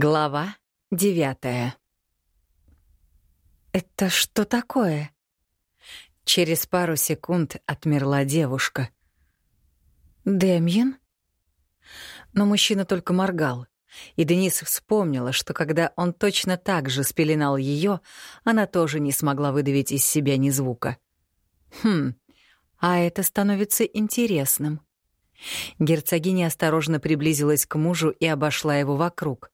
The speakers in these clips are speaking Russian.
Глава девятая. «Это что такое?» Через пару секунд отмерла девушка. «Демьян?» Но мужчина только моргал, и Денис вспомнила, что когда он точно так же спеленал ее, она тоже не смогла выдавить из себя ни звука. «Хм, а это становится интересным». Герцогиня осторожно приблизилась к мужу и обошла его вокруг.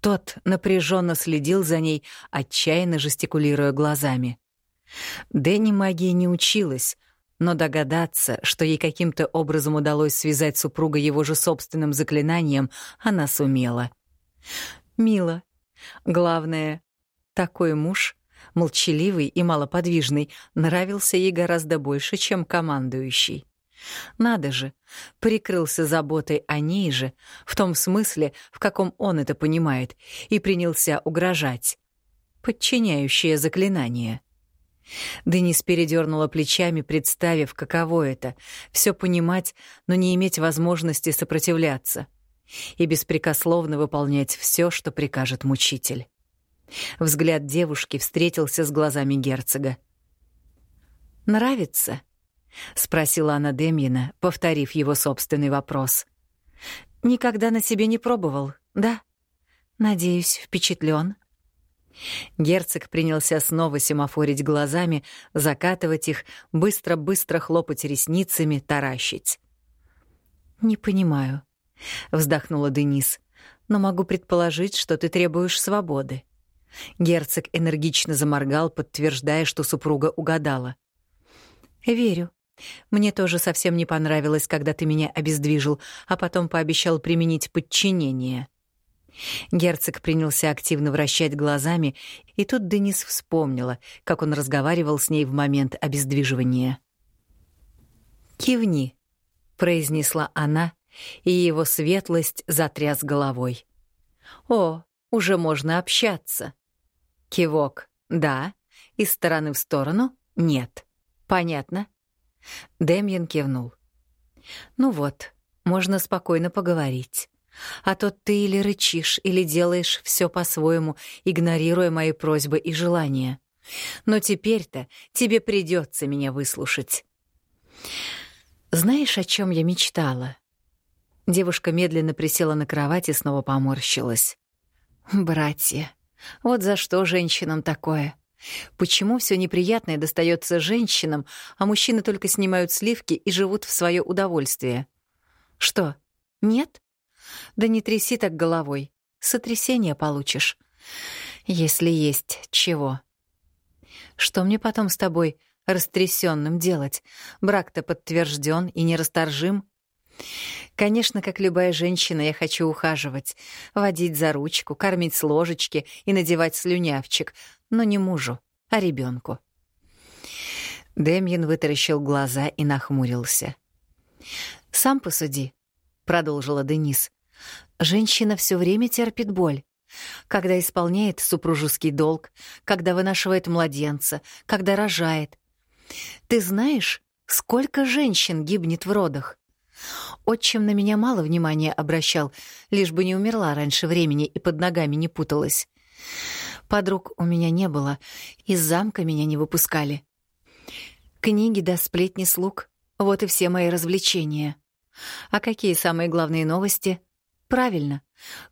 Тот напряженно следил за ней, отчаянно жестикулируя глазами. Дэнни магии не училась, но догадаться, что ей каким-то образом удалось связать супруга его же собственным заклинанием, она сумела. Мило. Главное, такой муж, молчаливый и малоподвижный, нравился ей гораздо больше, чем командующий. Надо же, прикрылся заботой о ней же, в том смысле, в каком он это понимает, и принялся угрожать. Подчиняющее заклинание. Денис передернула плечами, представив, каково это — все понимать, но не иметь возможности сопротивляться и беспрекословно выполнять все, что прикажет мучитель. Взгляд девушки встретился с глазами герцога. «Нравится?» — спросила она Демьина, повторив его собственный вопрос. «Никогда на себе не пробовал, да? Надеюсь, впечатлен. Герцог принялся снова семафорить глазами, закатывать их, быстро-быстро хлопать ресницами, таращить. «Не понимаю», — вздохнула Денис, «но могу предположить, что ты требуешь свободы». Герцог энергично заморгал, подтверждая, что супруга угадала. «Верю. Мне тоже совсем не понравилось, когда ты меня обездвижил, а потом пообещал применить подчинение. Герцог принялся активно вращать глазами, и тут Денис вспомнила, как он разговаривал с ней в момент обездвиживания. «Кивни», — произнесла она, и его светлость затряс головой. «О, уже можно общаться». Кивок «да», из стороны в сторону «нет». «Понятно?» Демьян кивнул. «Ну вот, можно спокойно поговорить. А то ты или рычишь, или делаешь все по-своему, игнорируя мои просьбы и желания. Но теперь-то тебе придется меня выслушать». «Знаешь, о чем я мечтала?» Девушка медленно присела на кровать и снова поморщилась. «Братья, вот за что женщинам такое?» Почему все неприятное достается женщинам, а мужчины только снимают сливки и живут в свое удовольствие? Что, нет? Да не тряси так головой. Сотрясение получишь. Если есть чего. Что мне потом с тобой растрясенным делать? Брак-то подтвержден и нерасторжим. Конечно, как любая женщина, я хочу ухаживать, водить за ручку, кормить с ложечки и надевать слюнявчик, но не мужу, а ребенку. Демьян вытаращил глаза и нахмурился. «Сам посуди», — продолжила Денис. «Женщина все время терпит боль. Когда исполняет супружеский долг, когда вынашивает младенца, когда рожает. Ты знаешь, сколько женщин гибнет в родах? Отчим на меня мало внимания обращал, лишь бы не умерла раньше времени и под ногами не путалась. Подруг у меня не было, из замка меня не выпускали. Книги да сплетни слуг — вот и все мои развлечения. А какие самые главные новости? Правильно.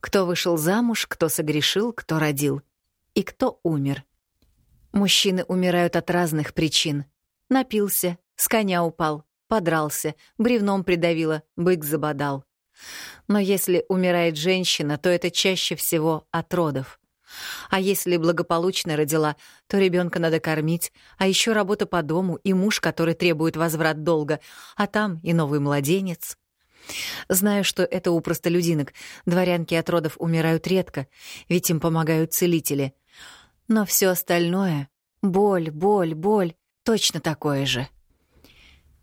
Кто вышел замуж, кто согрешил, кто родил. И кто умер. Мужчины умирают от разных причин. Напился, с коня упал, подрался, бревном придавило, бык забодал. Но если умирает женщина, то это чаще всего от родов. А если благополучно родила, то ребенка надо кормить, а еще работа по дому и муж, который требует возврат долга, а там и новый младенец. Знаю, что это у простолюдинок. Дворянки от родов умирают редко, ведь им помогают целители. Но все остальное — боль, боль, боль — точно такое же.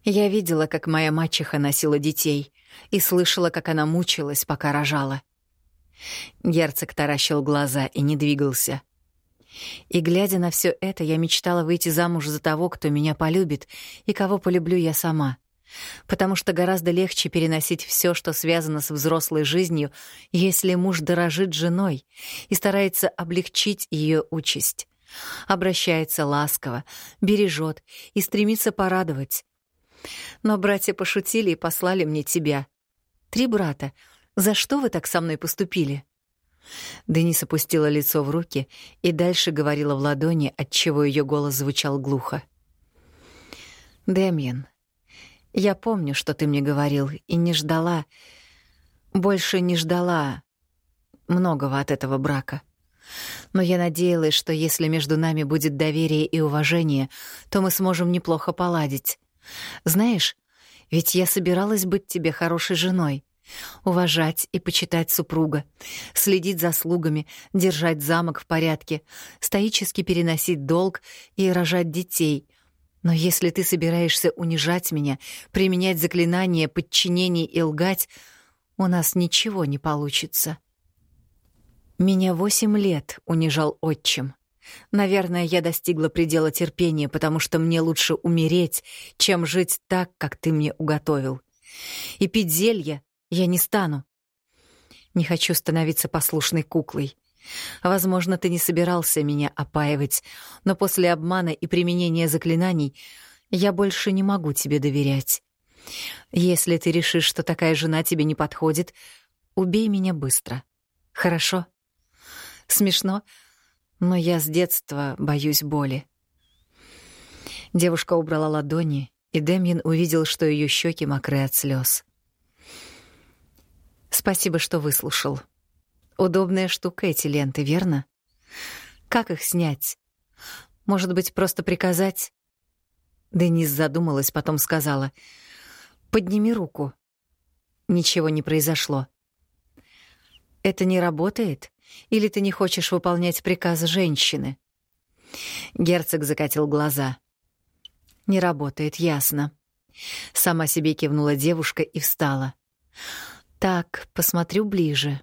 Я видела, как моя мачеха носила детей, и слышала, как она мучилась, пока рожала. Герцог таращил глаза и не двигался. И, глядя на все это, я мечтала выйти замуж за того, кто меня полюбит и кого полюблю я сама. потому что гораздо легче переносить все, что связано с взрослой жизнью, если муж дорожит женой и старается облегчить ее участь. Обращается ласково, бережет и стремится порадовать. Но братья пошутили и послали мне тебя. Три брата. За что вы так со мной поступили? Денис опустила лицо в руки и дальше говорила в ладони, отчего ее голос звучал глухо. «Дэмьен, я помню, что ты мне говорил, и не ждала, больше не ждала многого от этого брака. Но я надеялась, что если между нами будет доверие и уважение, то мы сможем неплохо поладить. Знаешь, ведь я собиралась быть тебе хорошей женой, уважать и почитать супруга, следить за слугами, держать замок в порядке, стоически переносить долг и рожать детей — но если ты собираешься унижать меня, применять заклинания подчинений и лгать, у нас ничего не получится. Меня восемь лет унижал отчим. Наверное, я достигла предела терпения, потому что мне лучше умереть, чем жить так, как ты мне уготовил. И пить зелья я не стану. Не хочу становиться послушной куклой. Возможно, ты не собирался меня опаивать, но после обмана и применения заклинаний я больше не могу тебе доверять. Если ты решишь, что такая жена тебе не подходит, убей меня быстро. Хорошо? Смешно, но я с детства боюсь боли. Девушка убрала ладони, и Демьян увидел, что ее щеки мокры от слез. Спасибо, что выслушал. Удобная штука эти ленты, верно? Как их снять? Может быть, просто приказать? Денис задумалась, потом сказала. «Подними руку». Ничего не произошло. «Это не работает? Или ты не хочешь выполнять приказ женщины?» Герцог закатил глаза. «Не работает, ясно». Сама себе кивнула девушка и встала. «Так, посмотрю ближе».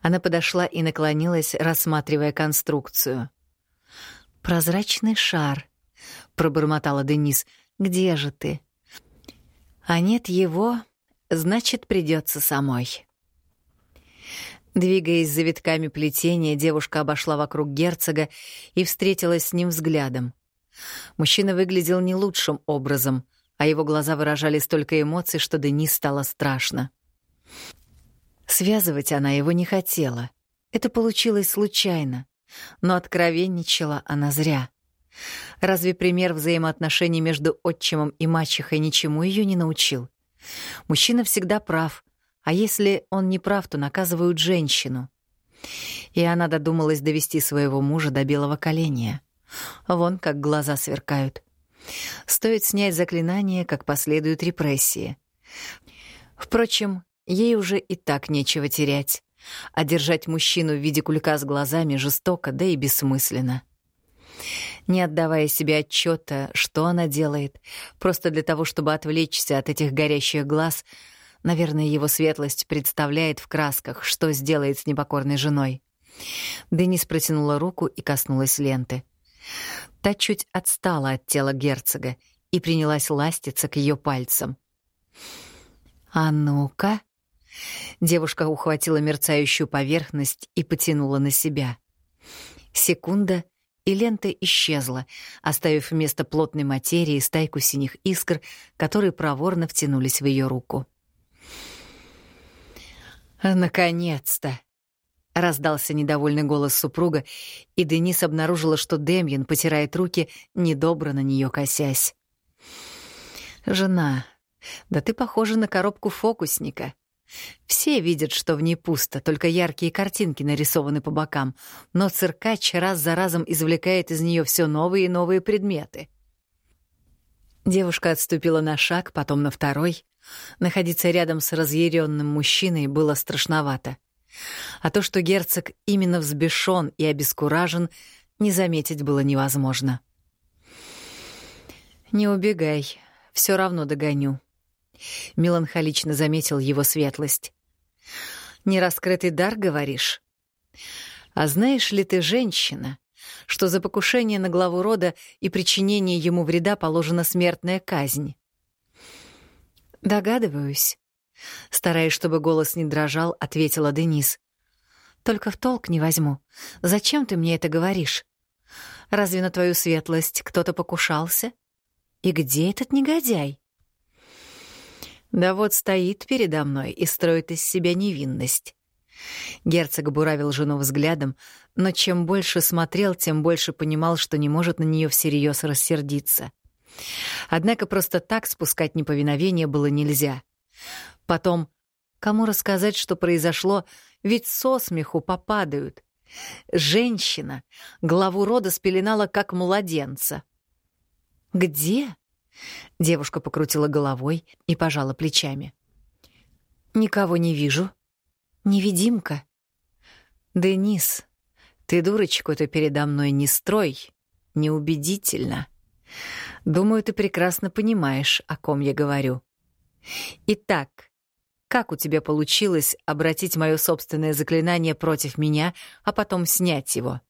Она подошла и наклонилась, рассматривая конструкцию. «Прозрачный шар», — пробормотала Денис. «Где же ты?» «А нет его, значит, придется самой». Двигаясь за витками плетения, девушка обошла вокруг герцога и встретилась с ним взглядом. Мужчина выглядел не лучшим образом, а его глаза выражали столько эмоций, что Денис стало страшно. Связывать она его не хотела. Это получилось случайно. Но откровенничала она зря. Разве пример взаимоотношений между отчимом и мачехой ничему ее не научил? Мужчина всегда прав, а если он не прав, то наказывают женщину. И она додумалась довести своего мужа до белого коленя. Вон как глаза сверкают. Стоит снять заклинание, как последуют репрессии. Впрочем, Ей уже и так нечего терять. А держать мужчину в виде кулька с глазами жестоко, да и бессмысленно. Не отдавая себе отчета, что она делает, просто для того, чтобы отвлечься от этих горящих глаз, наверное, его светлость представляет в красках, что сделает с непокорной женой. Денис протянула руку и коснулась ленты. Та чуть отстала от тела герцога и принялась ластиться к ее пальцам. «А ну-ка!» Девушка ухватила мерцающую поверхность и потянула на себя. Секунда, и лента исчезла, оставив вместо плотной материи стайку синих искр, которые проворно втянулись в ее руку. «Наконец-то!» — раздался недовольный голос супруга, и Денис обнаружила, что Демьян потирает руки, недобро на нее косясь. «Жена, да ты похожа на коробку фокусника», все видят, что в ней пусто, только яркие картинки нарисованы по бокам, но циркач раз за разом извлекает из нее все новые и новые предметы. Девушка отступила на шаг, потом на второй. Находиться рядом с разъяренным мужчиной было страшновато. А то, что герцог именно взбешен и обескуражен, не заметить было невозможно. «Не убегай, все равно догоню», — меланхолично заметил его светлость. «Нераскрытый дар, говоришь? А знаешь ли ты, женщина, что за покушение на главу рода и причинение ему вреда положена смертная казнь?» Догадываюсь. Стараясь, чтобы голос не дрожал, ответила Денис. Только в толк не возьму. Зачем ты мне это говоришь? Разве на твою светлость кто-то покушался? И где этот негодяй? Да вот стоит передо мной и строит из себя невинность. Герцог буравил жену взглядом, но чем больше смотрел, тем больше понимал, что не может на нее всерьез рассердиться. Однако просто так спускать неповиновение было нельзя. Потом, кому рассказать, что произошло, ведь со смеху попадают. Женщина главу рода спеленала как младенца. «Где?» — девушка покрутила головой и пожала плечами. «Никого не вижу. Невидимка». «Денис, ты дурочку-то передо мной не строй. Неубедительно. Думаю, ты прекрасно понимаешь, о ком я говорю. Итак, как у тебя получилось обратить мое собственное заклинание против меня, а потом снять его?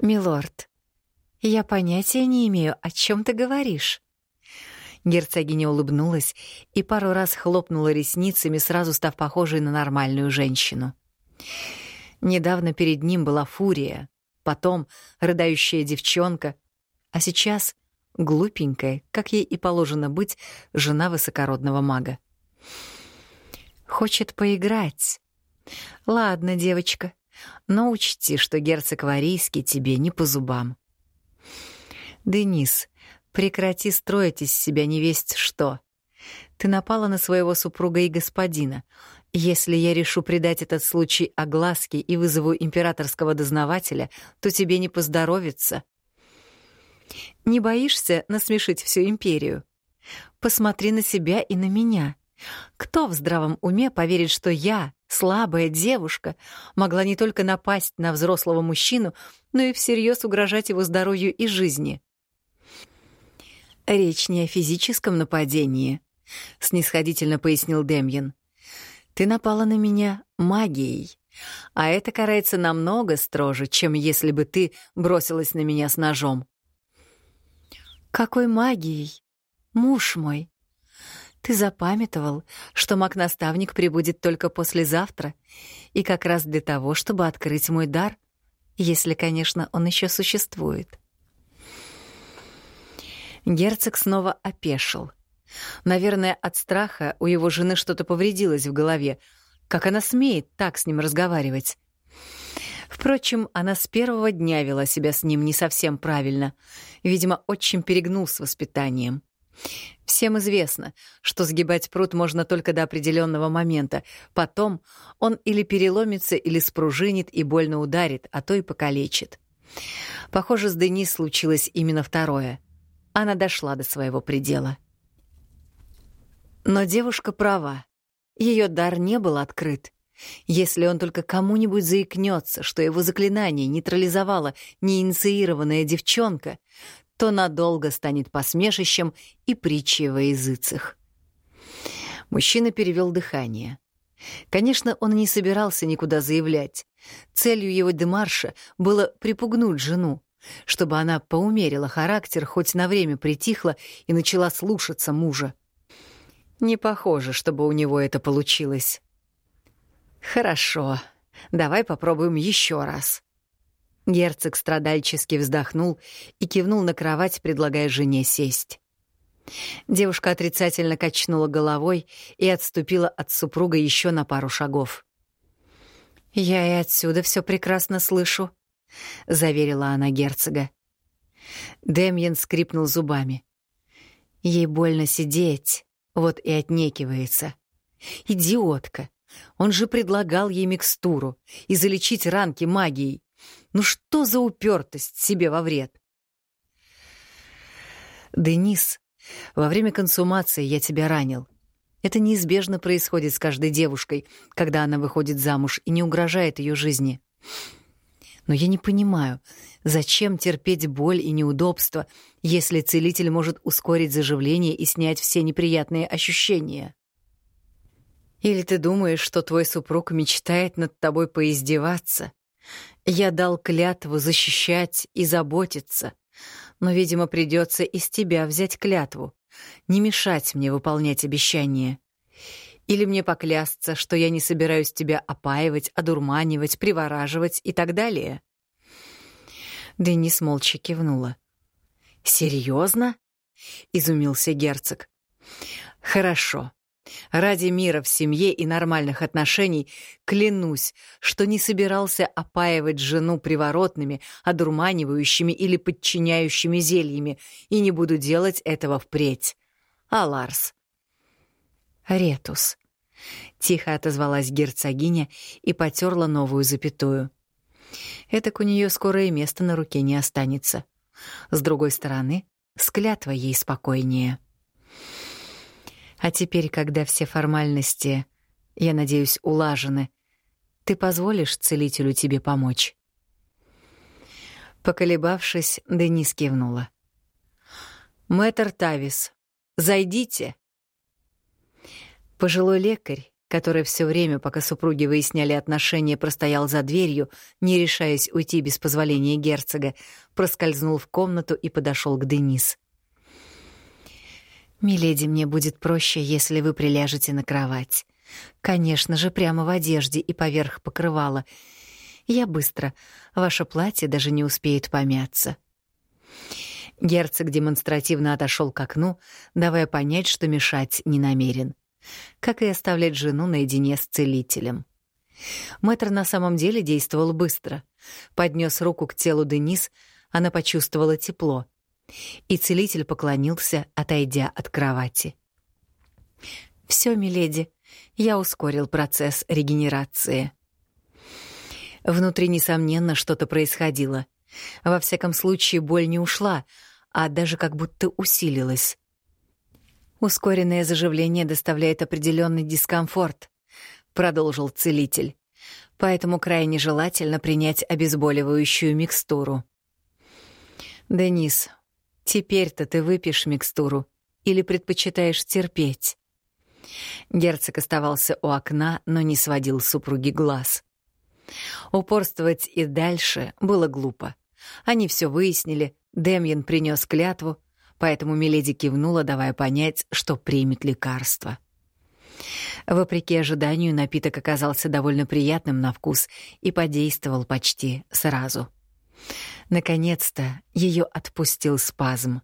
Милорд, я понятия не имею, о чем ты говоришь. Герцогиня улыбнулась и пару раз хлопнула ресницами, сразу став похожей на нормальную женщину. Недавно перед ним была фурия, потом рыдающая девчонка, а сейчас глупенькая, как ей и положено быть, жена высокородного мага. Хочет поиграть. Ладно, девочка, но учти, что герцог Варийский тебе не по зубам. Денис, прекрати строить из себя невесть что. Ты напала на своего супруга и господина. Если я решу придать этот случай огласке и вызову императорского дознавателя, то тебе не поздоровится. Не боишься насмешить всю империю? Посмотри на себя и на меня. Кто в здравом уме поверит, что я, слабая девушка, могла не только напасть на взрослого мужчину, но и всерьез угрожать его здоровью и жизни? Речь не о физическом нападении, снисходительно пояснил Демьян. Ты напала на меня магией, а это карается намного строже, чем если бы ты бросилась на меня с ножом. Какой магией? Муж мой, ты запамятовал, что маг-наставник прибудет только послезавтра, и как раз для того, чтобы открыть мой дар, если, конечно, он еще существует. Герцог снова опешил. Наверное, от страха у его жены что-то повредилось в голове. Как она смеет так с ним разговаривать? Впрочем, она с первого дня вела себя с ним не совсем правильно. Видимо, очень перегнул с воспитанием. Всем известно, что сгибать пруд можно только до определенного момента. Потом он или переломится, или спружинит и больно ударит, а то и покалечит. Похоже, с Денис случилось именно второе. Она дошла до своего предела. Но девушка права. Ее дар не был открыт. Если он только кому-нибудь заикнется, что его заклинание нейтрализовала неинициированная девчонка, то надолго станет посмешищем и притчей во языцах. Мужчина перевел дыхание. Конечно, он не собирался никуда заявлять. Целью его демарша было припугнуть жену, чтобы она поумерила характер, хоть на время притихла и начала слушаться мужа. Не похоже, чтобы у него это получилось. «Хорошо, давай попробуем еще раз», Герцог страдальчески вздохнул и кивнул на кровать, предлагая жене сесть. Девушка отрицательно качнула головой и отступила от супруга еще на пару шагов. «Я и отсюда все прекрасно слышу», — заверила она герцога. Демьян скрипнул зубами. Ей больно сидеть, вот и отнекивается. Идиотка! Он же предлагал ей микстуру и залечить ранки магией. Ну что за упертость себе во вред? Денис, во время консумации я тебя ранил. Это неизбежно происходит с каждой девушкой, когда она выходит замуж и не угрожает ее жизни. Но я не понимаю, зачем терпеть боль и неудобства, если целитель может ускорить заживление и снять все неприятные ощущения? Или ты думаешь, что твой супруг мечтает над тобой поиздеваться? Я дал клятву защищать и заботиться, но, видимо, придется из тебя взять клятву, не мешать мне выполнять обещание. Или мне поклясться, что я не собираюсь тебя опаивать, одурманивать, привораживать и так далее?» Денис молча кивнула. «Серьезно?» — изумился герцог. «Хорошо. Ради мира в семье и нормальных отношений клянусь, что не собирался опаивать жену приворотными, одурманивающими или подчиняющими зельями, и не буду делать этого впредь. А Ларс? Ретус. Тихо отозвалась герцогиня и потерла новую запятую. Этак у нее скорое место на руке не останется. С другой стороны, склятва ей спокойнее. А теперь, когда все формальности, я надеюсь, улажены, ты позволишь целителю тебе помочь?» Поколебавшись, Денис кивнула. «Мэтр Тавис, зайдите!» Пожилой лекарь, который все время, пока супруги выясняли отношения, простоял за дверью, не решаясь уйти без позволения герцога, проскользнул в комнату и подошел к Денис. «Миледи, мне будет проще, если вы приляжете на кровать. Конечно же, прямо в одежде и поверх покрывала. Я быстро. Ваше платье даже не успеет помяться». Герцог демонстративно отошел к окну, давая понять, что мешать не намерен. Как и оставлять жену наедине с целителем. Мэтр на самом деле действовал быстро. Поднес руку к телу Денис, она почувствовала тепло — и целитель поклонился, отойдя от кровати. «Всё, миледи, я ускорил процесс регенерации». Внутри, несомненно, что-то происходило. Во всяком случае, боль не ушла, а даже как будто усилилась. «Ускоренное заживление доставляет определенный дискомфорт», — продолжил целитель. «Поэтому крайне желательно принять обезболивающую микстуру». «Денис, Теперь-то ты выпьешь микстуру или предпочитаешь терпеть? Герцог оставался у окна, но не сводил супруги глаз. Упорствовать и дальше было глупо. Они все выяснили, Демьян принес клятву, поэтому Миледи кивнула, давая понять, что примет лекарство. Вопреки ожиданию, напиток оказался довольно приятным на вкус и подействовал почти сразу. Наконец-то ее отпустил спазм.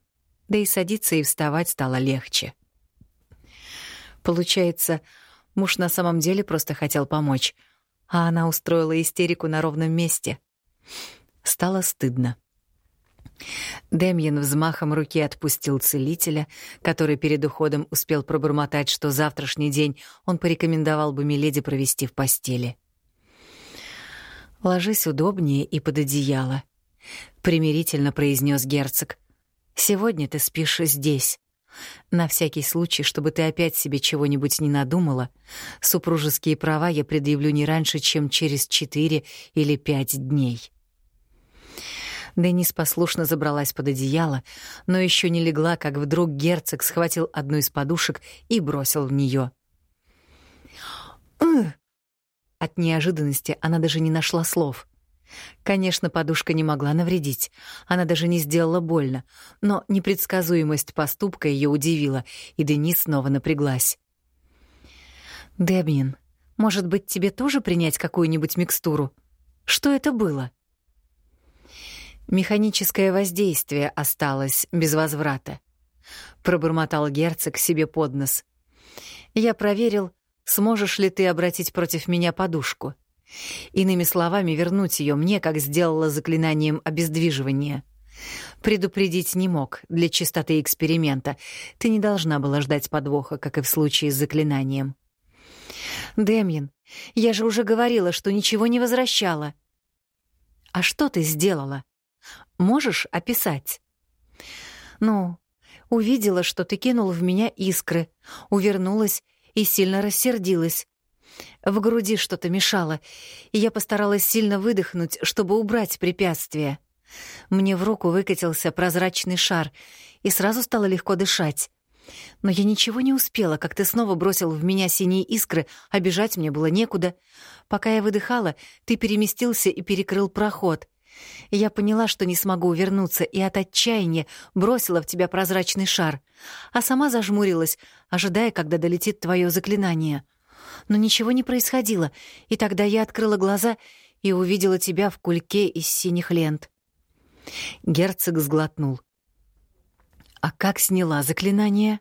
Да и садиться и вставать стало легче. Получается, муж на самом деле просто хотел помочь, а она устроила истерику на ровном месте. Стало стыдно. Демьян взмахом руки отпустил целителя, который перед уходом успел пробормотать, что завтрашний день он порекомендовал бы Миледи провести в постели. «Ложись удобнее и под одеяло», примирительно произнес герцог. Сегодня ты спишь здесь. На всякий случай, чтобы ты опять себе чего-нибудь не надумала, супружеские права я предъявлю не раньше, чем через четыре или пять дней. Денис послушно забралась под одеяло, но еще не легла, как вдруг герцог схватил одну из подушек и бросил в нее. От неожиданности она даже не нашла слов. Конечно, подушка не могла навредить, она даже не сделала больно, но непредсказуемость поступка ее удивила, и Денис снова напряглась. «Дебмин, может быть, тебе тоже принять какую-нибудь микстуру? Что это было?» «Механическое воздействие осталось без возврата», — пробормотал герцог себе под нос. «Я проверил, сможешь ли ты обратить против меня подушку». Иными словами, вернуть ее мне, как сделала заклинанием обездвиживания. Предупредить не мог для чистоты эксперимента. Ты не должна была ждать подвоха, как и в случае с заклинанием. Демьян, я же уже говорила, что ничего не возвращала. А что ты сделала? Можешь описать? Ну, увидела, что ты кинул в меня искры, увернулась и сильно рассердилась. В груди что-то мешало, и я постаралась сильно выдохнуть, чтобы убрать препятствие. Мне в руку выкатился прозрачный шар, и сразу стало легко дышать. Но я ничего не успела, как ты снова бросил в меня синие искры, а бежать мне было некуда. Пока я выдыхала, ты переместился и перекрыл проход. Я поняла, что не смогу увернуться, и от отчаяния бросила в тебя прозрачный шар, а сама зажмурилась, ожидая, когда долетит твое заклинание. Но ничего не происходило, и тогда я открыла глаза и увидела тебя в кульке из синих лент. Герцог сглотнул. «А как сняла заклинание?»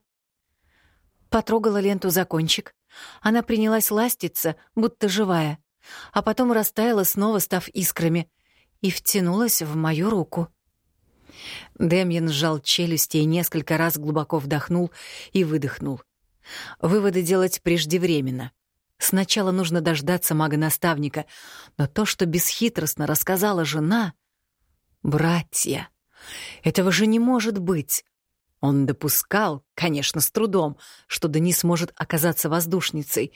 Потрогала ленту за кончик. Она принялась ластиться, будто живая, а потом растаяла, снова став искрами, и втянулась в мою руку. Демьян сжал челюсти и несколько раз глубоко вдохнул и выдохнул. Выводы делать преждевременно. Сначала нужно дождаться мага-наставника, но то, что бесхитростно рассказала жена... Братья! Этого же не может быть! Он допускал, конечно, с трудом, что Денис может оказаться воздушницей.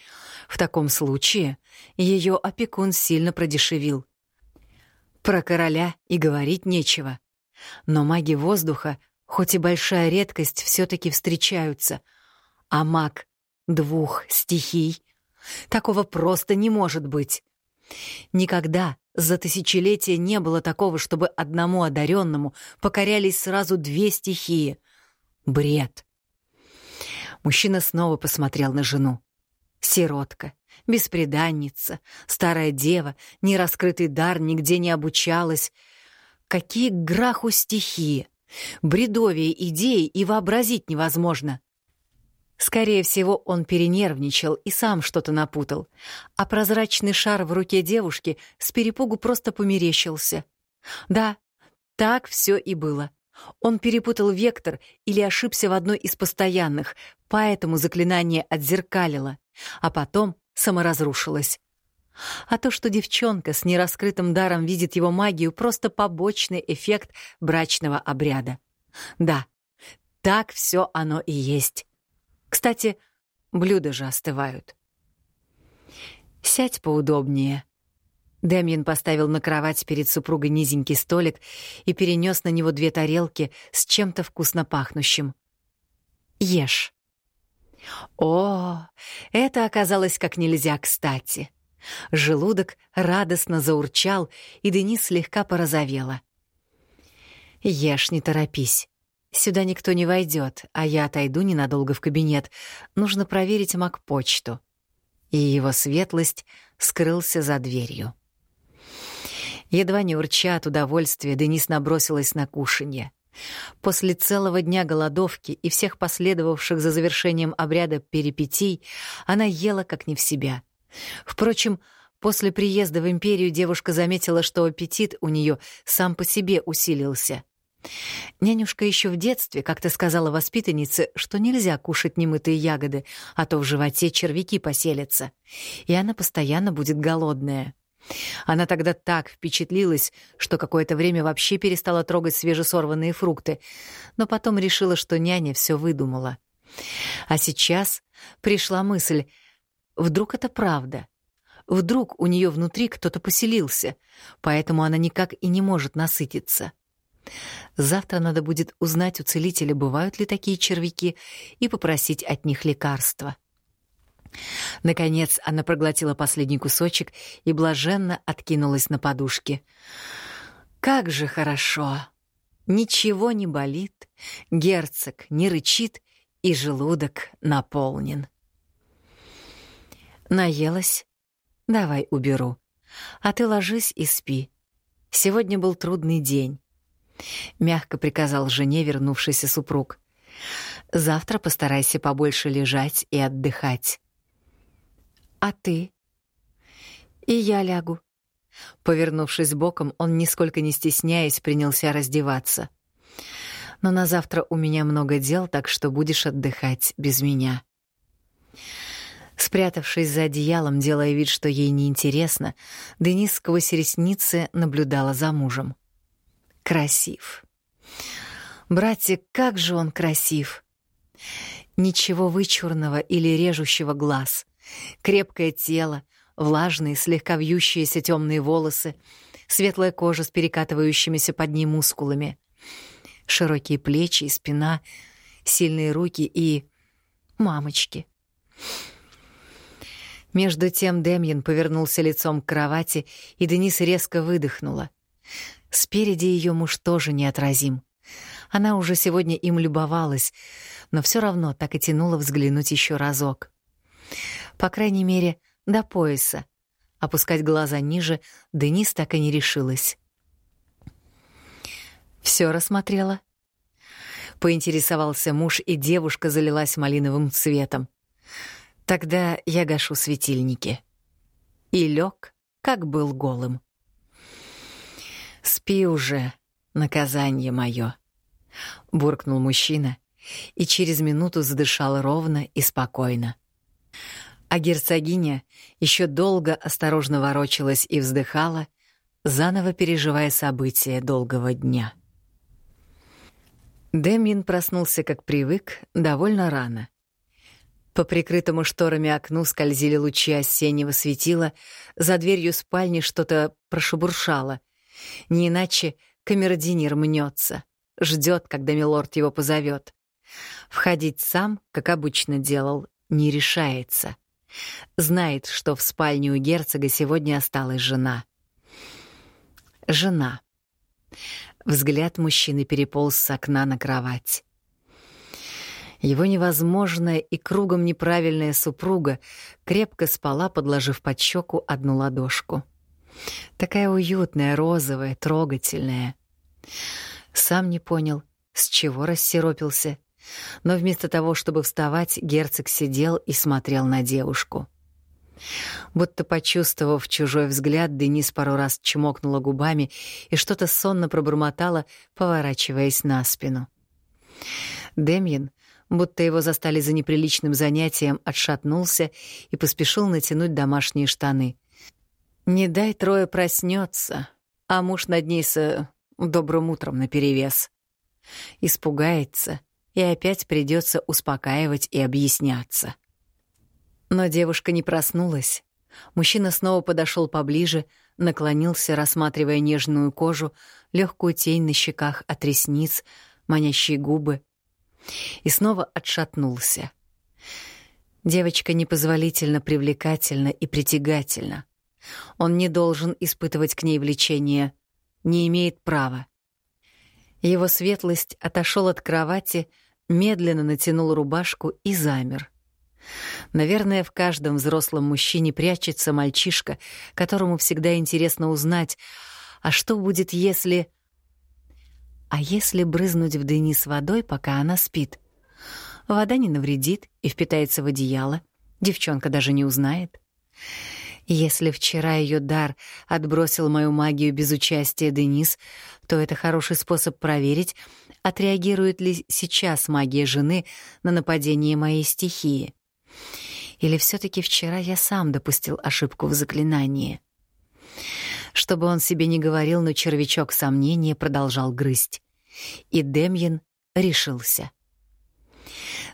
В таком случае ее опекун сильно продешевил. Про короля и говорить нечего. Но маги воздуха, хоть и большая редкость, все таки встречаются. А маг двух стихий Такого просто не может быть. Никогда за тысячелетия не было такого, чтобы одному одаренному покорялись сразу две стихии. Бред. Мужчина снова посмотрел на жену. Сиротка, беспреданница, старая дева, нераскрытый дар, нигде не обучалась. Какие к граху стихии! Бредовые идеи и вообразить невозможно. Скорее всего, он перенервничал и сам что-то напутал, а прозрачный шар в руке девушки с перепугу просто померещился. Да, так все и было. Он перепутал вектор или ошибся в одной из постоянных, поэтому заклинание отзеркалило, а потом саморазрушилось. А то, что девчонка с нераскрытым даром видит его магию, просто побочный эффект брачного обряда. Да, так все оно и есть. Кстати, блюда же остывают. «Сядь поудобнее». Дэмьен поставил на кровать перед супругой низенький столик и перенес на него две тарелки с чем-то вкусно пахнущим. «Ешь». О, это оказалось как нельзя кстати. Желудок радостно заурчал, и Денис слегка порозовела. «Ешь, не торопись. Сюда никто не войдет, а я отойду ненадолго в кабинет. Нужно проверить маг-почту. И его светлость скрылся за дверью. Едва не урча от удовольствия, Денис набросилась на кушанье. После целого дня голодовки и всех последовавших за завершением обряда перипетий она ела как не в себя. Впрочем, после приезда в империю девушка заметила, что аппетит у нее сам по себе усилился. Нянюшка еще в детстве как-то сказала воспитаннице, что нельзя кушать немытые ягоды, а то в животе червяки поселятся, и она постоянно будет голодная. Она тогда так впечатлилась, что какое-то время вообще перестала трогать свежесорванные фрукты, но потом решила, что няня все выдумала. А сейчас пришла мысль, вдруг это правда? Вдруг у нее внутри кто-то поселился, поэтому она никак и не может насытиться. Завтра надо будет узнать у целителя, бывают ли такие червяки, и попросить от них лекарства. Наконец она проглотила последний кусочек и блаженно откинулась на подушке. Как же хорошо! Ничего не болит, герцог не рычит, и желудок наполнен. Наелась? Давай уберу. А ты ложись и спи. Сегодня был трудный день. — мягко приказал жене вернувшийся супруг. «Завтра постарайся побольше лежать и отдыхать». «А ты?» «И я лягу». Повернувшись боком, он, нисколько не стесняясь, принялся раздеваться. «Но на завтра у меня много дел, так что будешь отдыхать без меня». Спрятавшись за одеялом, делая вид, что ей неинтересно, Денис сквозь ресницы наблюдала за мужем красив. Братик, как же он красив! Ничего вычурного или режущего глаз. Крепкое тело, влажные, слегка вьющиеся темные волосы, светлая кожа с перекатывающимися под ней мускулами, широкие плечи и спина, сильные руки и... мамочки. Между тем Демьян повернулся лицом к кровати, и Денис резко выдохнула. Спереди ее муж тоже неотразим. Она уже сегодня им любовалась, но все равно так и тянула взглянуть еще разок. По крайней мере, до пояса. Опускать глаза ниже Денис так и не решилась. Все рассмотрела? Поинтересовался муж, и девушка залилась малиновым цветом. Тогда я гашу светильники. И лег, как был голым. «Спи уже, наказание мое», — буркнул мужчина и через минуту задышал ровно и спокойно. А герцогиня еще долго осторожно ворочалась и вздыхала, заново переживая события долгого дня. Демин проснулся, как привык, довольно рано. По прикрытому шторами окну скользили лучи осеннего светила, за дверью спальни что-то прошебуршало. Не иначе камердинер мнется, ждет, когда милорд его позовет. Входить сам, как обычно делал, не решается. Знает, что в спальне у герцога сегодня осталась жена. Жена. Взгляд мужчины переполз с окна на кровать. Его невозможная и кругом неправильная супруга крепко спала, подложив под щеку одну ладошку. Такая уютная, розовая, трогательная. Сам не понял, с чего рассеропился. Но вместо того, чтобы вставать, герцог сидел и смотрел на девушку. Будто почувствовав чужой взгляд, Денис пару раз чмокнула губами и что-то сонно пробормотала, поворачиваясь на спину. Демьян, будто его застали за неприличным занятием, отшатнулся и поспешил натянуть домашние штаны. Не дай трое проснется, а муж над ней с добрым утром наперевес. Испугается, и опять придется успокаивать и объясняться. Но девушка не проснулась. Мужчина снова подошел поближе, наклонился, рассматривая нежную кожу, легкую тень на щеках от ресниц, манящие губы. И снова отшатнулся. Девочка непозволительно привлекательна и притягательна. Он не должен испытывать к ней влечение, не имеет права. Его светлость отошел от кровати, медленно натянул рубашку и замер. Наверное, в каждом взрослом мужчине прячется мальчишка, которому всегда интересно узнать, а что будет, если... А если брызнуть в Денис водой, пока она спит? Вода не навредит и впитается в одеяло. Девчонка даже не узнает. Если вчера ее дар отбросил мою магию без участия Денис, то это хороший способ проверить, отреагирует ли сейчас магия жены на нападение моей стихии. Или все таки вчера я сам допустил ошибку в заклинании? Чтобы он себе не говорил, но червячок сомнения продолжал грызть. И Демьян решился.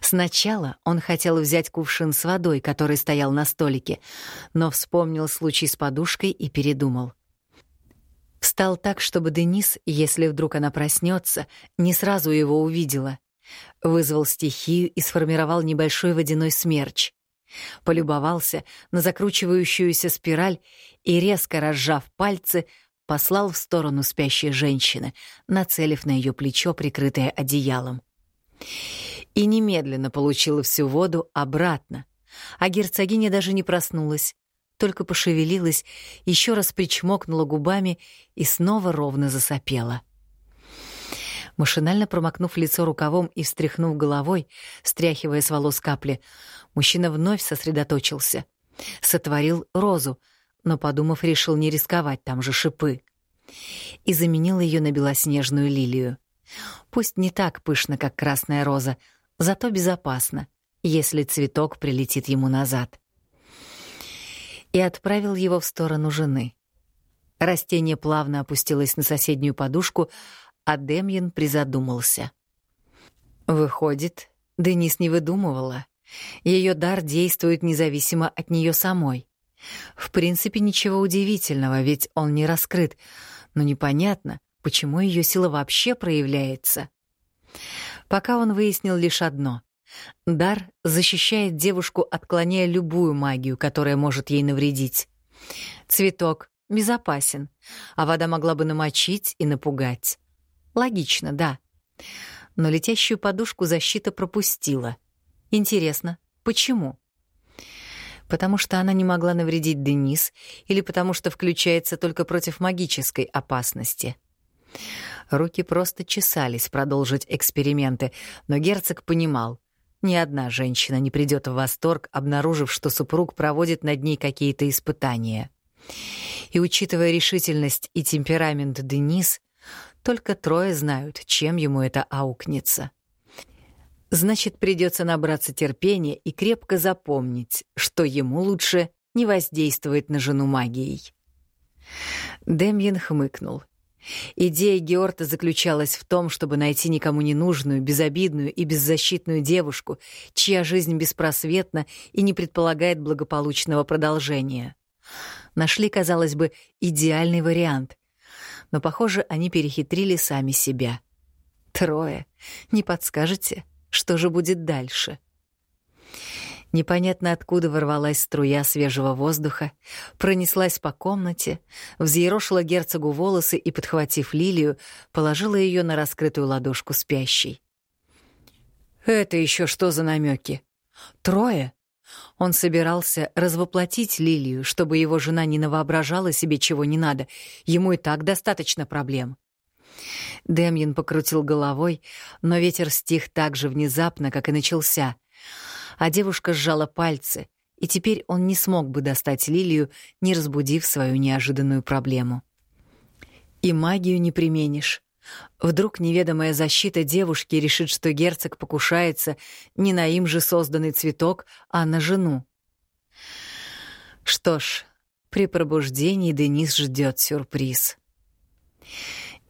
Сначала он хотел взять кувшин с водой, который стоял на столике, но вспомнил случай с подушкой и передумал. Встал так, чтобы Денис, если вдруг она проснется, не сразу его увидела. Вызвал стихию и сформировал небольшой водяной смерч. Полюбовался на закручивающуюся спираль и, резко разжав пальцы, послал в сторону спящей женщины, нацелив на ее плечо, прикрытое одеялом и немедленно получила всю воду обратно. А герцогиня даже не проснулась, только пошевелилась, еще раз причмокнула губами и снова ровно засопела. Машинально промокнув лицо рукавом и встряхнув головой, стряхивая с волос капли, мужчина вновь сосредоточился. Сотворил розу, но, подумав, решил не рисковать, там же шипы. И заменил ее на белоснежную лилию. Пусть не так пышно, как красная роза, зато безопасно, если цветок прилетит ему назад. И отправил его в сторону жены. Растение плавно опустилось на соседнюю подушку, а Демьян призадумался. Выходит, Денис не выдумывала. Ее дар действует независимо от нее самой. В принципе, ничего удивительного, ведь он не раскрыт, но непонятно, почему ее сила вообще проявляется. Пока он выяснил лишь одно. Дар защищает девушку, отклоняя любую магию, которая может ей навредить. Цветок безопасен, а вода могла бы намочить и напугать. Логично, да. Но летящую подушку защита пропустила. Интересно, почему? Потому что она не могла навредить Денис или потому что включается только против магической опасности. Руки просто чесались продолжить эксперименты, но герцог понимал, ни одна женщина не придет в восторг, обнаружив, что супруг проводит над ней какие-то испытания. И учитывая решительность и темперамент Денис, только трое знают, чем ему это аукнется. Значит, придется набраться терпения и крепко запомнить, что ему лучше не воздействовать на жену магией. Демьян хмыкнул — Идея Георта заключалась в том, чтобы найти никому не нужную, безобидную и беззащитную девушку, чья жизнь беспросветна и не предполагает благополучного продолжения. Нашли, казалось бы, идеальный вариант. Но, похоже, они перехитрили сами себя. Трое. Не подскажете, что же будет дальше? Непонятно откуда ворвалась струя свежего воздуха, пронеслась по комнате, взъерошила герцогу волосы и, подхватив лилию, положила ее на раскрытую ладошку спящей. «Это еще что за намеки? Трое?» Он собирался развоплотить Лилию, чтобы его жена не навоображала себе чего не надо. Ему и так достаточно проблем. Демьян покрутил головой, но ветер стих так же внезапно, как и начался а девушка сжала пальцы, и теперь он не смог бы достать лилию, не разбудив свою неожиданную проблему. И магию не применишь. Вдруг неведомая защита девушки решит, что герцог покушается не на им же созданный цветок, а на жену. Что ж, при пробуждении Денис ждет сюрприз.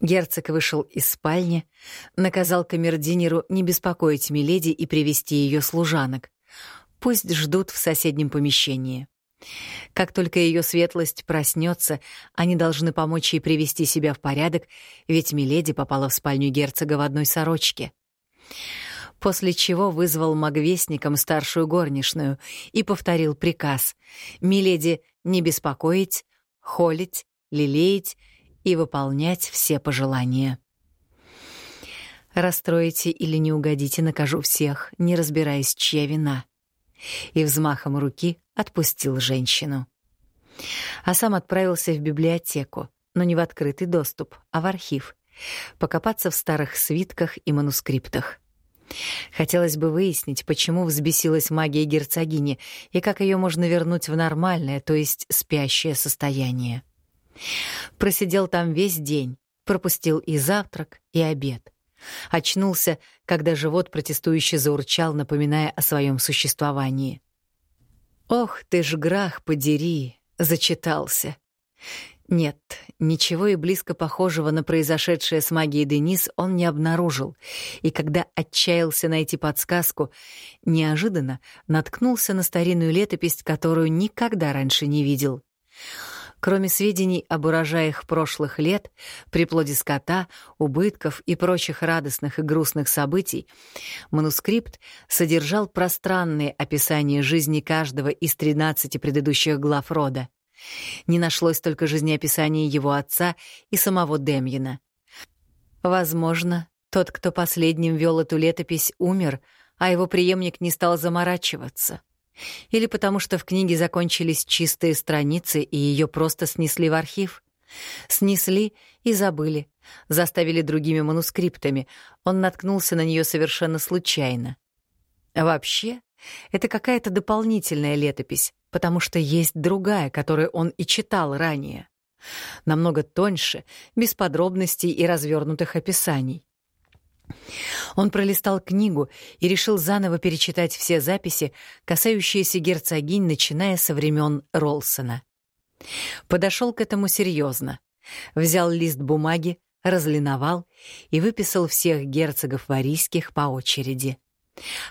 Герцог вышел из спальни, наказал камердинеру не беспокоить Миледи и привести ее служанок. Пусть ждут в соседнем помещении. Как только ее светлость проснется, они должны помочь ей привести себя в порядок, ведь Миледи попала в спальню герцога в одной сорочке. После чего вызвал магвестником старшую горничную и повторил приказ Миледи не беспокоить, холить, лелеять и выполнять все пожелания. Расстроите или не угодите, накажу всех, не разбираясь, чья вина и взмахом руки отпустил женщину. А сам отправился в библиотеку, но не в открытый доступ, а в архив, покопаться в старых свитках и манускриптах. Хотелось бы выяснить, почему взбесилась магия герцогини и как ее можно вернуть в нормальное, то есть спящее состояние. Просидел там весь день, пропустил и завтрак, и обед. Очнулся, когда живот протестующе заурчал, напоминая о своем существовании. «Ох ты ж, грах, подери!» — зачитался. Нет, ничего и близко похожего на произошедшее с магией Денис он не обнаружил, и когда отчаялся найти подсказку, неожиданно наткнулся на старинную летопись, которую никогда раньше не видел — Кроме сведений об урожаях прошлых лет, приплоде скота, убытков и прочих радостных и грустных событий, манускрипт содержал пространные описания жизни каждого из 13 предыдущих глав рода. Не нашлось только жизнеописания его отца и самого Демьина. Возможно, тот, кто последним вел эту летопись, умер, а его преемник не стал заморачиваться — или потому что в книге закончились чистые страницы, и ее просто снесли в архив? Снесли и забыли, заставили другими манускриптами. Он наткнулся на нее совершенно случайно. Вообще, это какая-то дополнительная летопись, потому что есть другая, которую он и читал ранее. Намного тоньше, без подробностей и развернутых описаний. Он пролистал книгу и решил заново перечитать все записи, касающиеся герцогинь, начиная со времен Ролсона. Подошел к этому серьезно. Взял лист бумаги, разлиновал и выписал всех герцогов варийских по очереди.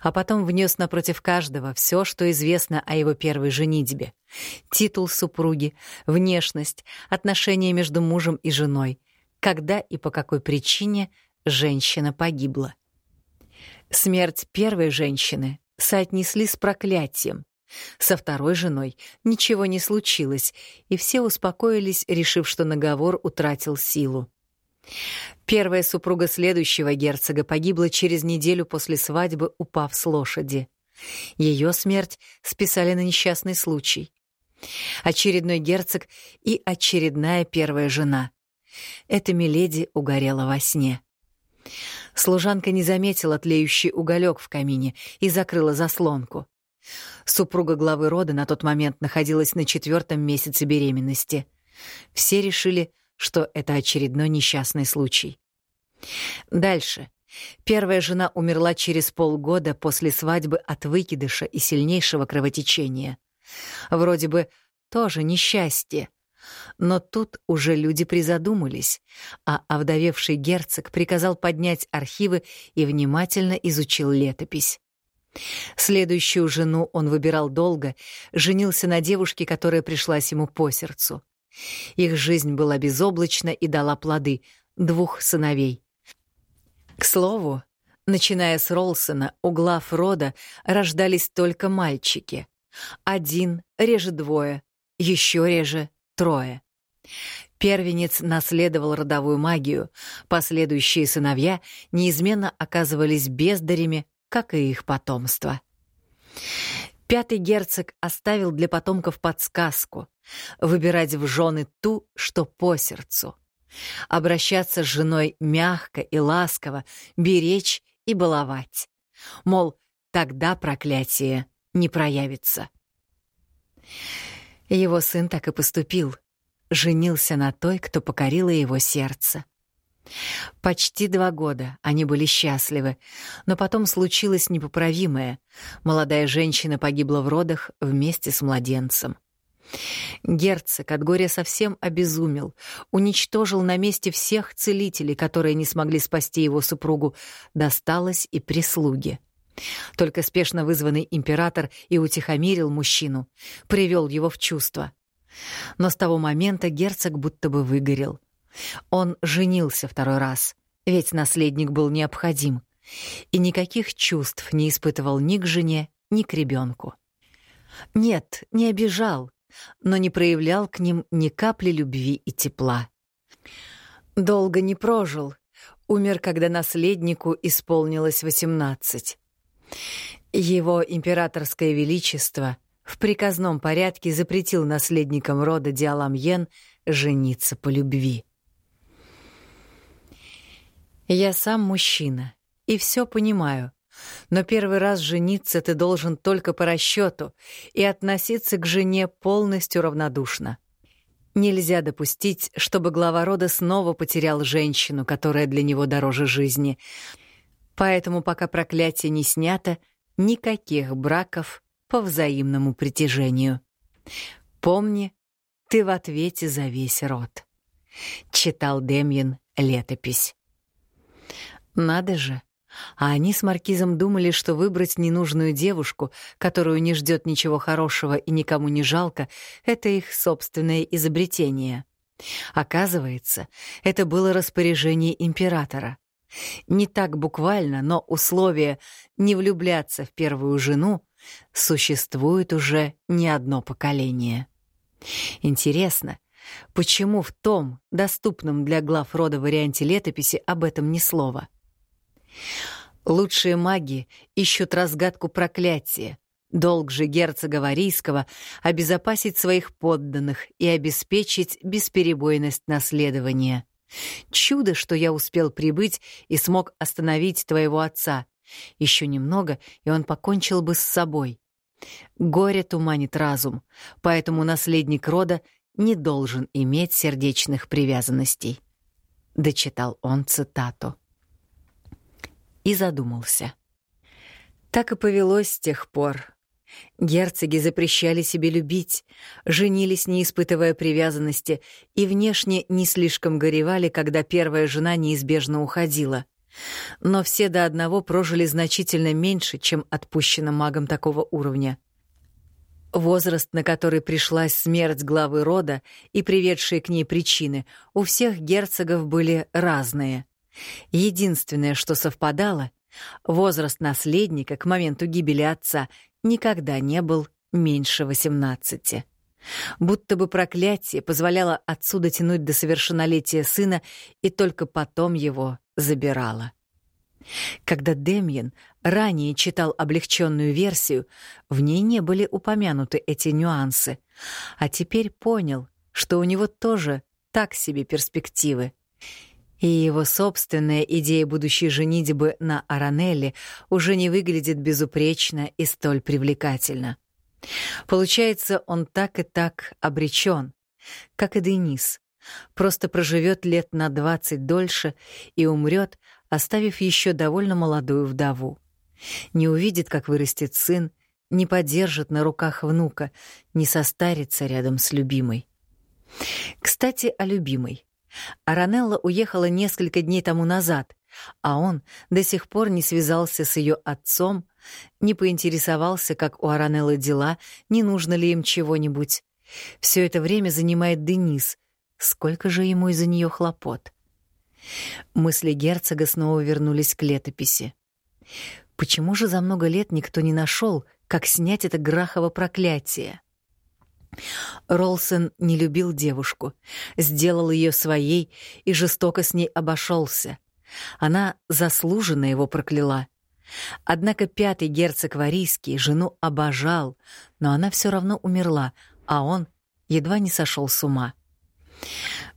А потом внес напротив каждого все, что известно о его первой женитьбе. Титул супруги, внешность, отношения между мужем и женой, когда и по какой причине женщина погибла. Смерть первой женщины соотнесли с проклятием, Со второй женой ничего не случилось, и все успокоились, решив, что наговор утратил силу. Первая супруга следующего герцога погибла через неделю после свадьбы, упав с лошади. Ее смерть списали на несчастный случай. Очередной герцог и очередная первая жена. Эта миледи угорела во сне. Служанка не заметила тлеющий уголек в камине и закрыла заслонку. Супруга главы рода на тот момент находилась на четвертом месяце беременности. Все решили, что это очередной несчастный случай. Дальше. Первая жена умерла через полгода после свадьбы от выкидыша и сильнейшего кровотечения. Вроде бы тоже несчастье. Но тут уже люди призадумались, а овдовевший герцог приказал поднять архивы и внимательно изучил летопись. Следующую жену он выбирал долго, женился на девушке, которая пришлась ему по сердцу. Их жизнь была безоблачна и дала плоды — двух сыновей. К слову, начиная с Ролсона, у глав рода рождались только мальчики. Один, реже двое, еще реже трое. Первенец наследовал родовую магию, последующие сыновья неизменно оказывались бездарями, как и их потомство. Пятый герцог оставил для потомков подсказку — выбирать в жены ту, что по сердцу. Обращаться с женой мягко и ласково, беречь и баловать. Мол, тогда проклятие не проявится. Его сын так и поступил. Женился на той, кто покорила его сердце. Почти два года они были счастливы, но потом случилось непоправимое. Молодая женщина погибла в родах вместе с младенцем. Герцог от горя совсем обезумел, уничтожил на месте всех целителей, которые не смогли спасти его супругу, досталось и прислуге. Только спешно вызванный император и утихомирил мужчину, привел его в чувство. Но с того момента герцог будто бы выгорел. Он женился второй раз, ведь наследник был необходим, и никаких чувств не испытывал ни к жене, ни к ребенку. Нет, не обижал, но не проявлял к ним ни капли любви и тепла. Долго не прожил, умер, когда наследнику исполнилось восемнадцать. Его императорское величество в приказном порядке запретил наследникам рода Диаламьен жениться по любви. «Я сам мужчина и все понимаю», но первый раз жениться ты должен только по расчету и относиться к жене полностью равнодушно. Нельзя допустить, чтобы глава рода снова потерял женщину, которая для него дороже жизни. Поэтому, пока проклятие не снято, никаких браков по взаимному притяжению. Помни, ты в ответе за весь род. Читал Демьян летопись. Надо же, а они с Маркизом думали, что выбрать ненужную девушку, которую не ждет ничего хорошего и никому не жалко, это их собственное изобретение. Оказывается, это было распоряжение императора. Не так буквально, но условие не влюбляться в первую жену существует уже не одно поколение. Интересно, почему в том, доступном для глав рода варианте летописи, об этом ни слова? Лучшие маги ищут разгадку проклятия. Долг же герцога Варийского — обезопасить своих подданных и обеспечить бесперебойность наследования. Чудо, что я успел прибыть и смог остановить твоего отца. Еще немного, и он покончил бы с собой. Горе туманит разум, поэтому наследник рода не должен иметь сердечных привязанностей. Дочитал он цитату и задумался. Так и повелось с тех пор. Герцоги запрещали себе любить, женились, не испытывая привязанности, и внешне не слишком горевали, когда первая жена неизбежно уходила. Но все до одного прожили значительно меньше, чем отпущено магом такого уровня. Возраст, на который пришлась смерть главы рода и приведшие к ней причины, у всех герцогов были разные — Единственное, что совпадало, возраст наследника к моменту гибели отца никогда не был меньше восемнадцати. Будто бы проклятие позволяло отцу дотянуть до совершеннолетия сына и только потом его забирало. Когда Демьян ранее читал облегченную версию, в ней не были упомянуты эти нюансы, а теперь понял, что у него тоже так себе перспективы. И его собственная идея будущей женитьбы на Аранелле уже не выглядит безупречно и столь привлекательно. Получается, он так и так обречен, как и Денис. Просто проживет лет на двадцать дольше и умрет, оставив еще довольно молодую вдову. Не увидит, как вырастет сын, не подержит на руках внука, не состарится рядом с любимой. Кстати, о любимой. Аранелла уехала несколько дней тому назад, а он до сих пор не связался с ее отцом, не поинтересовался, как у Аранеллы дела, не нужно ли им чего-нибудь. Все это время занимает Денис. Сколько же ему из-за нее хлопот? Мысли герцога снова вернулись к летописи. Почему же за много лет никто не нашел, как снять это грахово проклятие? Ролсон не любил девушку, сделал ее своей и жестоко с ней обошелся. Она заслуженно его прокляла. Однако пятый герцог Варийский жену обожал, но она все равно умерла, а он едва не сошел с ума.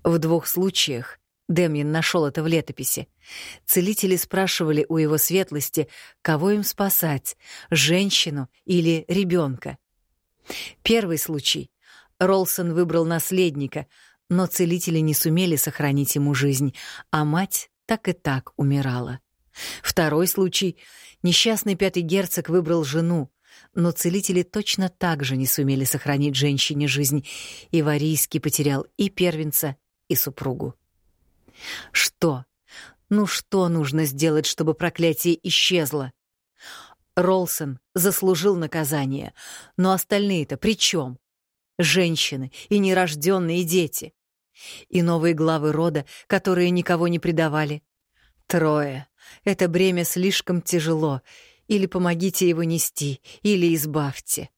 В двух случаях Демьян нашел это в летописи. Целители спрашивали у его светлости, кого им спасать — женщину или ребенка. Первый случай. Ролсон выбрал наследника, но целители не сумели сохранить ему жизнь, а мать так и так умирала. Второй случай. Несчастный пятый герцог выбрал жену, но целители точно так же не сумели сохранить женщине жизнь, и Варийский потерял и первенца, и супругу. Что? Ну что нужно сделать, чтобы проклятие исчезло? Ролсон заслужил наказание, но остальные-то при чем? Женщины и нерожденные дети. И новые главы рода, которые никого не предавали. Трое. Это бремя слишком тяжело. Или помогите его нести, или избавьте.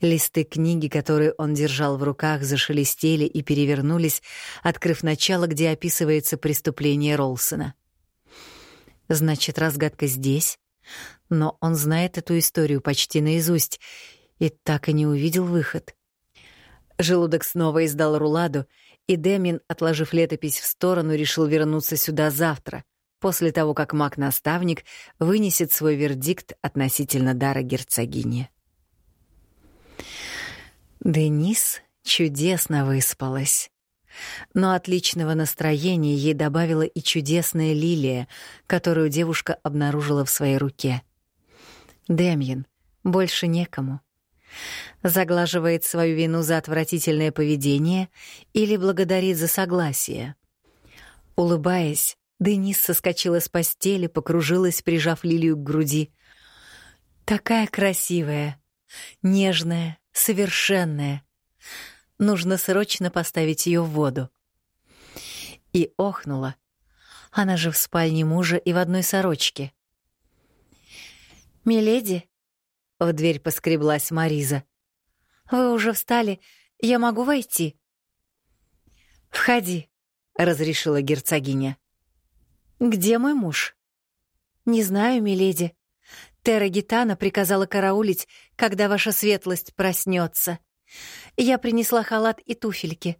Листы книги, которые он держал в руках, зашелестели и перевернулись, открыв начало, где описывается преступление Ролсона. Значит, разгадка здесь? Но он знает эту историю почти наизусть и так и не увидел выход. Желудок снова издал руладу, и Демин, отложив летопись в сторону, решил вернуться сюда завтра, после того, как маг-наставник вынесет свой вердикт относительно дара герцогини. Денис чудесно выспалась. Но отличного настроения ей добавила и чудесная лилия, которую девушка обнаружила в своей руке. Демьян, больше некому. Заглаживает свою вину за отвратительное поведение или благодарит за согласие. Улыбаясь, Денис соскочила с постели, покружилась, прижав лилию к груди. «Такая красивая, нежная, совершенная. Нужно срочно поставить ее в воду». И охнула. Она же в спальне мужа и в одной сорочке. «Миледи?» — в дверь поскреблась Мариза. «Вы уже встали? Я могу войти?» «Входи», — разрешила герцогиня. «Где мой муж?» «Не знаю, миледи. Терра Гитана приказала караулить, когда ваша светлость проснется. Я принесла халат и туфельки.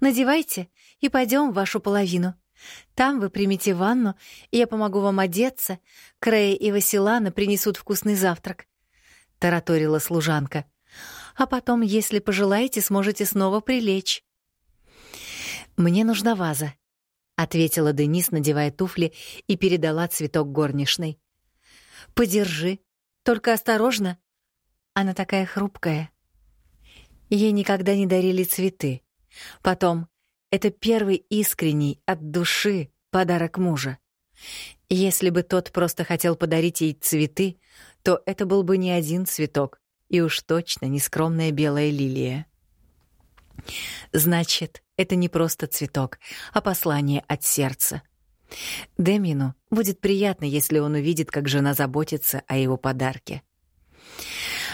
Надевайте и пойдем в вашу половину. Там вы примите ванну, и я помогу вам одеться. Крея и Василана принесут вкусный завтрак», — тараторила служанка. «А потом, если пожелаете, сможете снова прилечь». «Мне нужна ваза», — ответила Денис, надевая туфли, и передала цветок горничной. «Подержи, только осторожно. Она такая хрупкая». Ей никогда не дарили цветы. Потом, это первый искренний, от души подарок мужа. Если бы тот просто хотел подарить ей цветы, то это был бы не один цветок, и уж точно не скромная белая лилия. Значит, это не просто цветок, а послание от сердца. Демину будет приятно, если он увидит, как жена заботится о его подарке.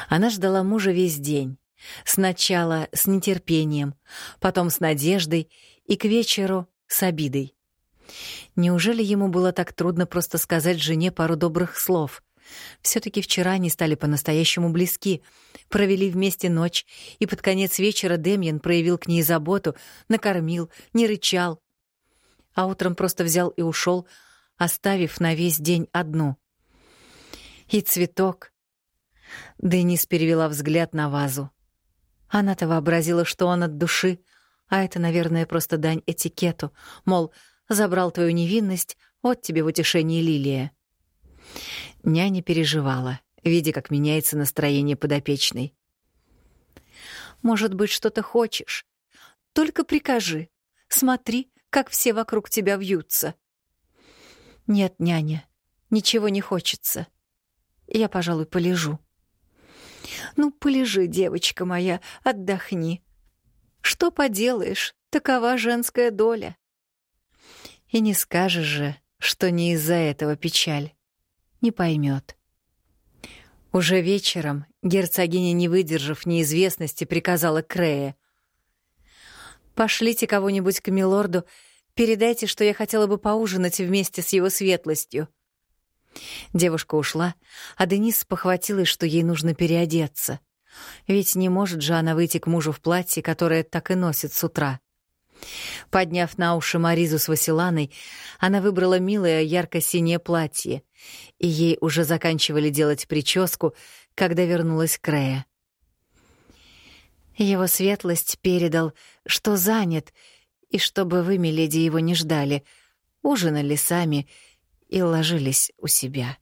Она ждала мужа весь день. Сначала с нетерпением, потом с надеждой и к вечеру с обидой. Неужели ему было так трудно просто сказать жене пару добрых слов? все таки вчера они стали по-настоящему близки, провели вместе ночь, и под конец вечера Демьян проявил к ней заботу, накормил, не рычал. А утром просто взял и ушел, оставив на весь день одну. И цветок. Денис перевела взгляд на вазу. Она-то вообразила, что он от души, а это, наверное, просто дань этикету, мол, забрал твою невинность, вот тебе в утешении лилия. Няня переживала, видя, как меняется настроение подопечной. «Может быть, что-то хочешь? Только прикажи. Смотри, как все вокруг тебя вьются». «Нет, няня, ничего не хочется. Я, пожалуй, полежу». «Ну, полежи, девочка моя, отдохни. Что поделаешь, такова женская доля». И не скажешь же, что не из-за этого печаль. Не поймет. Уже вечером герцогиня, не выдержав неизвестности, приказала Крее. «Пошлите кого-нибудь к милорду, передайте, что я хотела бы поужинать вместе с его светлостью». Девушка ушла, а Денис похватилась, что ей нужно переодеться. Ведь не может же она выйти к мужу в платье, которое так и носит с утра. Подняв на уши Маризу с Василаной, она выбрала милое ярко-синее платье, и ей уже заканчивали делать прическу, когда вернулась Крея. Его светлость передал, что занят, и чтобы вы, миледи, его не ждали, ужинали сами и ложились у себя.